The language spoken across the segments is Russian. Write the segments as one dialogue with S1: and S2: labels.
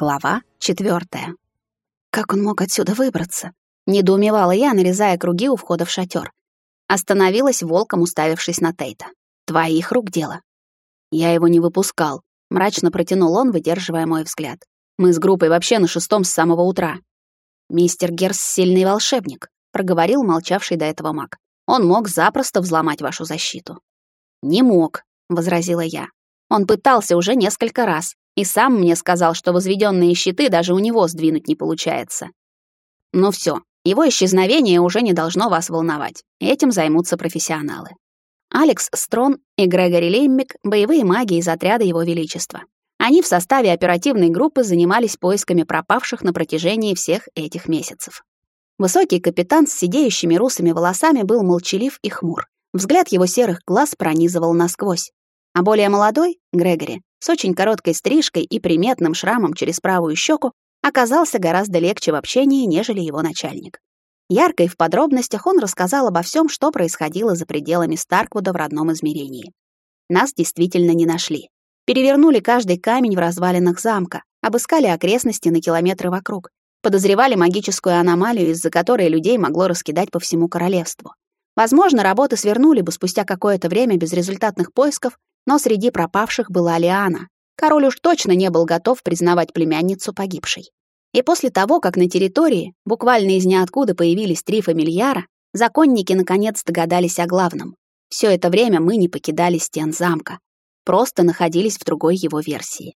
S1: Глава четвертая. Как он мог отсюда выбраться? Недоумевала я, нарезая круги у входа в шатер. Остановилась волком, уставившись на Тейта. Твоих рук дело. Я его не выпускал. Мрачно протянул он, выдерживая мой взгляд. Мы с группой вообще на шестом с самого утра. Мистер Герс — сильный волшебник, проговорил молчавший до этого маг. Он мог запросто взломать вашу защиту. Не мог, возразила я. Он пытался уже несколько раз, и сам мне сказал, что возведенные щиты даже у него сдвинуть не получается. Ну все, его исчезновение уже не должно вас волновать. Этим займутся профессионалы. Алекс Строн и Грегори Леммик — боевые маги из отряда Его Величества. Они в составе оперативной группы занимались поисками пропавших на протяжении всех этих месяцев. Высокий капитан с сидеющими русыми волосами был молчалив и хмур. Взгляд его серых глаз пронизывал насквозь. А более молодой, Грегори, с очень короткой стрижкой и приметным шрамом через правую щеку, оказался гораздо легче в общении, нежели его начальник. Ярко и в подробностях он рассказал обо всем, что происходило за пределами Старквуда в родном измерении. Нас действительно не нашли. Перевернули каждый камень в развалинах замка, обыскали окрестности на километры вокруг, подозревали магическую аномалию, из-за которой людей могло раскидать по всему королевству. Возможно, работы свернули бы спустя какое-то время без результатных поисков, но среди пропавших была Лиана. Король уж точно не был готов признавать племянницу погибшей. И после того, как на территории буквально из ниоткуда появились три фамильяра, законники наконец догадались о главном. Все это время мы не покидали стен замка, просто находились в другой его версии.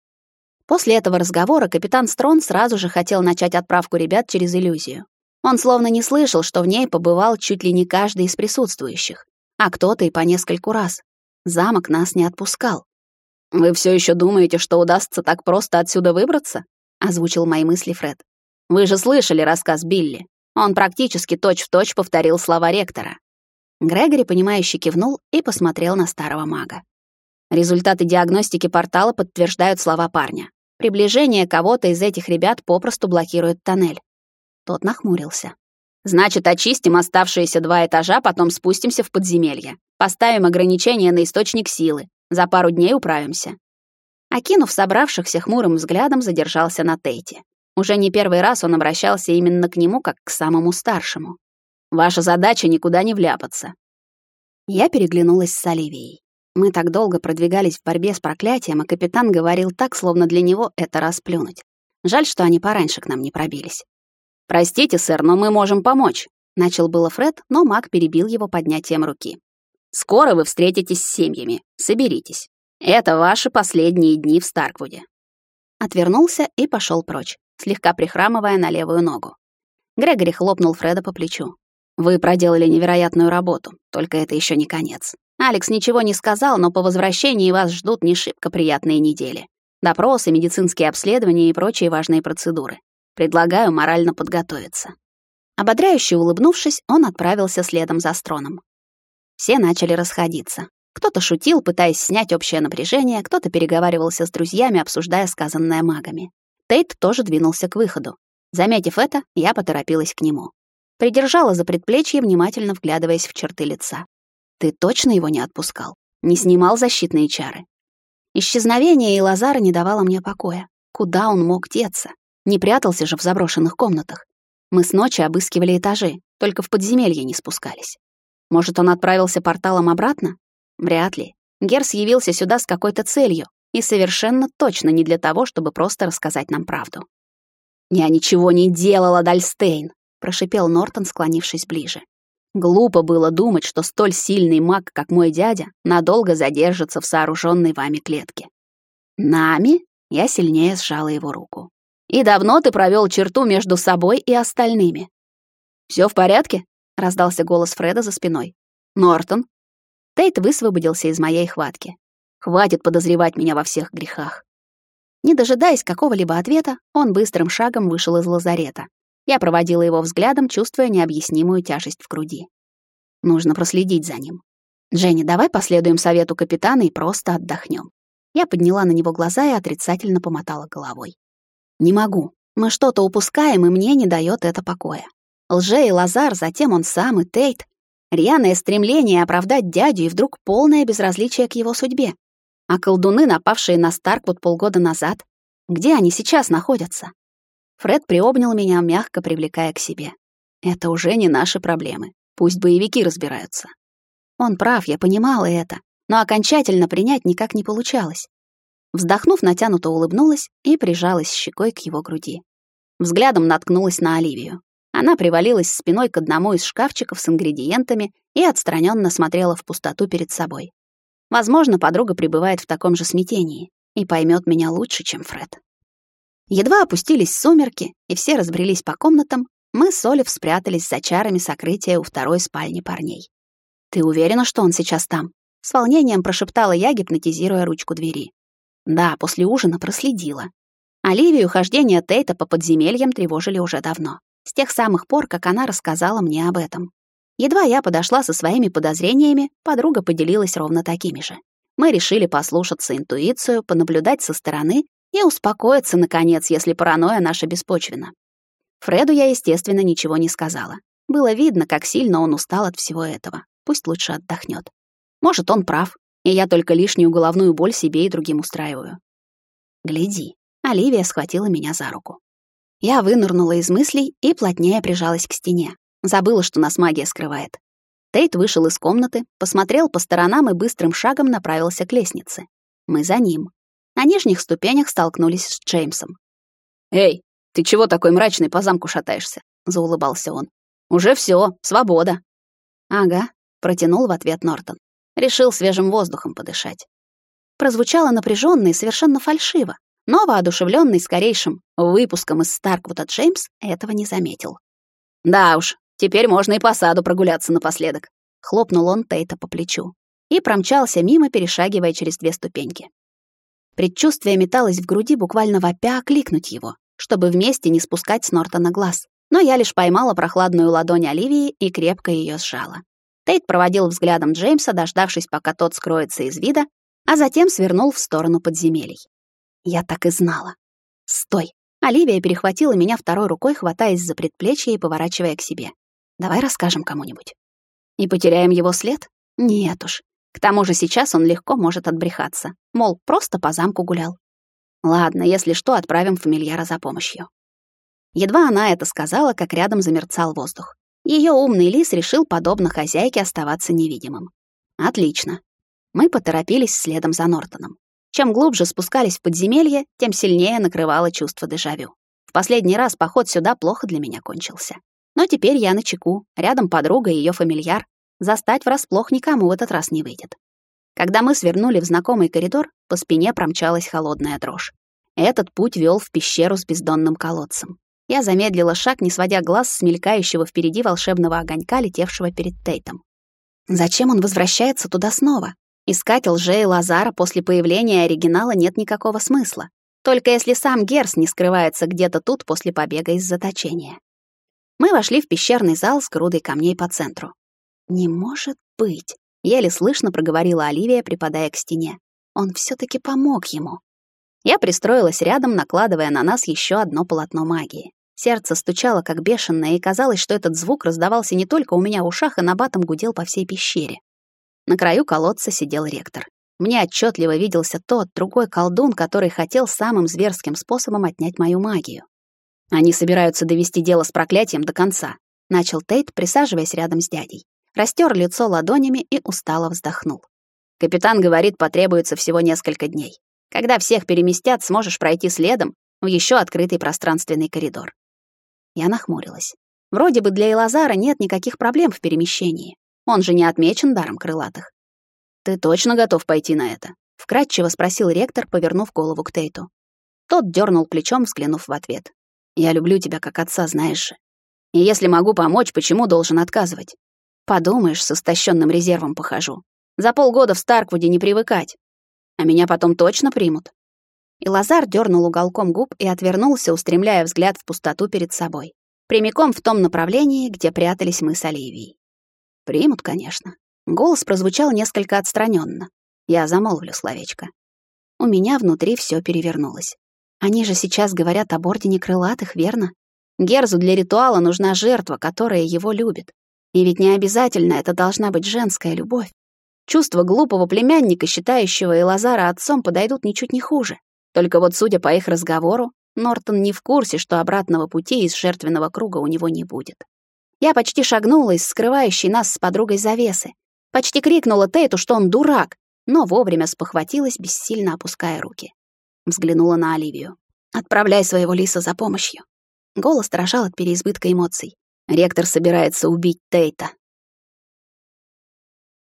S1: После этого разговора капитан Строн сразу же хотел начать отправку ребят через иллюзию. Он словно не слышал, что в ней побывал чуть ли не каждый из присутствующих, а кто-то и по нескольку раз. Замок нас не отпускал. «Вы все еще думаете, что удастся так просто отсюда выбраться?» — озвучил мои мысли Фред. «Вы же слышали рассказ Билли. Он практически точь-в-точь точь повторил слова ректора». Грегори, понимающе кивнул и посмотрел на старого мага. Результаты диагностики портала подтверждают слова парня. Приближение кого-то из этих ребят попросту блокирует тоннель. Тот нахмурился. Значит, очистим оставшиеся два этажа, потом спустимся в подземелье. Поставим ограничения на источник силы. За пару дней управимся. Окинув собравшихся хмурым взглядом, задержался на Тейте. Уже не первый раз он обращался именно к нему, как к самому старшему. Ваша задача никуда не вляпаться. Я переглянулась с Оливией. Мы так долго продвигались в борьбе с проклятием, а капитан говорил так, словно для него это расплюнуть. Жаль, что они пораньше к нам не пробились. «Простите, сэр, но мы можем помочь», — начал было Фред, но маг перебил его поднятием руки. Скоро вы встретитесь с семьями. Соберитесь. Это ваши последние дни в Старквуде». Отвернулся и пошел прочь, слегка прихрамывая на левую ногу. Грегори хлопнул Фреда по плечу. «Вы проделали невероятную работу, только это еще не конец. Алекс ничего не сказал, но по возвращении вас ждут не шибко приятные недели. Допросы, медицинские обследования и прочие важные процедуры. Предлагаю морально подготовиться». Ободряюще улыбнувшись, он отправился следом за Строном. Все начали расходиться. Кто-то шутил, пытаясь снять общее напряжение, кто-то переговаривался с друзьями, обсуждая сказанное магами. Тейт тоже двинулся к выходу. Заметив это, я поторопилась к нему. Придержала за предплечье, внимательно вглядываясь в черты лица. «Ты точно его не отпускал? Не снимал защитные чары?» Исчезновение Илазара не давало мне покоя. Куда он мог деться? Не прятался же в заброшенных комнатах. Мы с ночи обыскивали этажи, только в подземелье не спускались. Может, он отправился порталом обратно? Вряд ли. Герс явился сюда с какой-то целью, и совершенно точно не для того, чтобы просто рассказать нам правду. «Я ничего не делала, Дальстейн», — прошипел Нортон, склонившись ближе. «Глупо было думать, что столь сильный маг, как мой дядя, надолго задержится в сооруженной вами клетке». «Нами?» — я сильнее сжала его руку. «И давно ты провел черту между собой и остальными?» Все в порядке?» — раздался голос Фреда за спиной. «Нортон?» Тейт высвободился из моей хватки. «Хватит подозревать меня во всех грехах». Не дожидаясь какого-либо ответа, он быстрым шагом вышел из лазарета. Я проводила его взглядом, чувствуя необъяснимую тяжесть в груди. Нужно проследить за ним. «Дженни, давай последуем совету капитана и просто отдохнем. Я подняла на него глаза и отрицательно помотала головой. «Не могу. Мы что-то упускаем, и мне не дает это покоя. Лже и Лазар, затем он сам и Тейт. Рьяное стремление оправдать дядю и вдруг полное безразличие к его судьбе. А колдуны, напавшие на Старквуд полгода назад. Где они сейчас находятся? Фред приобнял меня, мягко привлекая к себе. Это уже не наши проблемы. Пусть боевики разбираются. Он прав, я понимала это, но окончательно принять никак не получалось. Вздохнув, натянуто улыбнулась и прижалась щекой к его груди. Взглядом наткнулась на Оливию. Она привалилась спиной к одному из шкафчиков с ингредиентами и отстраненно смотрела в пустоту перед собой. Возможно, подруга пребывает в таком же смятении и поймет меня лучше, чем Фред. Едва опустились сумерки, и все разбрелись по комнатам, мы с Олив спрятались за чарами сокрытия у второй спальни парней. «Ты уверена, что он сейчас там?» С волнением прошептала я, гипнотизируя ручку двери. Да, после ужина проследила. Оливию хождение Тейта по подземельям тревожили уже давно. С тех самых пор, как она рассказала мне об этом. Едва я подошла со своими подозрениями, подруга поделилась ровно такими же. Мы решили послушаться интуицию, понаблюдать со стороны и успокоиться, наконец, если паранойя наша беспочвена. Фреду я, естественно, ничего не сказала. Было видно, как сильно он устал от всего этого. Пусть лучше отдохнет. Может, он прав, и я только лишнюю головную боль себе и другим устраиваю. Гляди. Оливия схватила меня за руку. Я вынырнула из мыслей и плотнее прижалась к стене. Забыла, что нас магия скрывает. Тейт вышел из комнаты, посмотрел по сторонам и быстрым шагом направился к лестнице. Мы за ним. На нижних ступенях столкнулись с Джеймсом. «Эй, ты чего такой мрачный по замку шатаешься?» — заулыбался он. «Уже все, свобода». «Ага», — протянул в ответ Нортон. Решил свежим воздухом подышать. Прозвучало напряженно и совершенно фальшиво, но воодушевленный скорейшим выпуском из Старквуда Джеймс этого не заметил. «Да уж, теперь можно и по саду прогуляться напоследок», — хлопнул он Тейта по плечу и промчался мимо, перешагивая через две ступеньки. Предчувствие металось в груди, буквально вопя окликнуть его, чтобы вместе не спускать с Нортона глаз. Но я лишь поймала прохладную ладонь Оливии и крепко ее сжала. Тейт проводил взглядом Джеймса, дождавшись, пока тот скроется из вида, а затем свернул в сторону подземелий. Я так и знала. «Стой!» Оливия перехватила меня второй рукой, хватаясь за предплечье и поворачивая к себе. «Давай расскажем кому-нибудь». «И потеряем его след?» «Нет уж. К тому же сейчас он легко может отбрехаться. Мол, просто по замку гулял. Ладно, если что, отправим фамильяра за помощью». Едва она это сказала, как рядом замерцал воздух. Ее умный лис решил, подобно хозяйке, оставаться невидимым. Отлично. Мы поторопились следом за Нортоном. Чем глубже спускались в подземелье, тем сильнее накрывало чувство дежавю. В последний раз поход сюда плохо для меня кончился. Но теперь я на чеку, рядом подруга и ее фамильяр. Застать врасплох никому в этот раз не выйдет. Когда мы свернули в знакомый коридор, по спине промчалась холодная дрожь. Этот путь вел в пещеру с бездонным колодцем. Я замедлила шаг, не сводя глаз с мелькающего впереди волшебного огонька, летевшего перед Тейтом. Зачем он возвращается туда снова? Искать лжея Лазара после появления оригинала нет никакого смысла. Только если сам Герс не скрывается где-то тут после побега из заточения. Мы вошли в пещерный зал с грудой камней по центру. «Не может быть!» — еле слышно проговорила Оливия, припадая к стене. Он все таки помог ему. Я пристроилась рядом, накладывая на нас еще одно полотно магии. Сердце стучало как бешеное, и казалось, что этот звук раздавался не только у меня в ушах, а набатом гудел по всей пещере. На краю колодца сидел ректор. Мне отчетливо виделся тот, другой колдун, который хотел самым зверским способом отнять мою магию. Они собираются довести дело с проклятием до конца, начал Тейт, присаживаясь рядом с дядей. Растер лицо ладонями и устало вздохнул. Капитан говорит, потребуется всего несколько дней. Когда всех переместят, сможешь пройти следом в еще открытый пространственный коридор. Я нахмурилась. Вроде бы для Элазара нет никаких проблем в перемещении. Он же не отмечен даром крылатых. «Ты точно готов пойти на это?» — вкратчиво спросил ректор, повернув голову к Тейту. Тот дернул плечом, взглянув в ответ. «Я люблю тебя как отца, знаешь же. И если могу помочь, почему должен отказывать? Подумаешь, с истощенным резервом похожу. За полгода в Старквуде не привыкать а меня потом точно примут. И Лазар дернул уголком губ и отвернулся, устремляя взгляд в пустоту перед собой, прямиком в том направлении, где прятались мы с Оливией. Примут, конечно. Голос прозвучал несколько отстраненно. Я замолвлю словечко. У меня внутри все перевернулось. Они же сейчас говорят об ордене крылатых, верно? Герзу для ритуала нужна жертва, которая его любит. И ведь не обязательно это должна быть женская любовь. Чувства глупого племянника, считающего Элазара отцом, подойдут ничуть не хуже. Только вот, судя по их разговору, Нортон не в курсе, что обратного пути из жертвенного круга у него не будет. Я почти шагнула из скрывающей нас с подругой завесы. Почти крикнула Тейту, что он дурак, но вовремя спохватилась, бессильно опуская руки. Взглянула на Оливию. «Отправляй своего лиса за помощью». Голос дрожал от переизбытка эмоций. Ректор собирается убить Тейта.